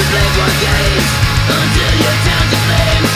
You play your games until you're down to flame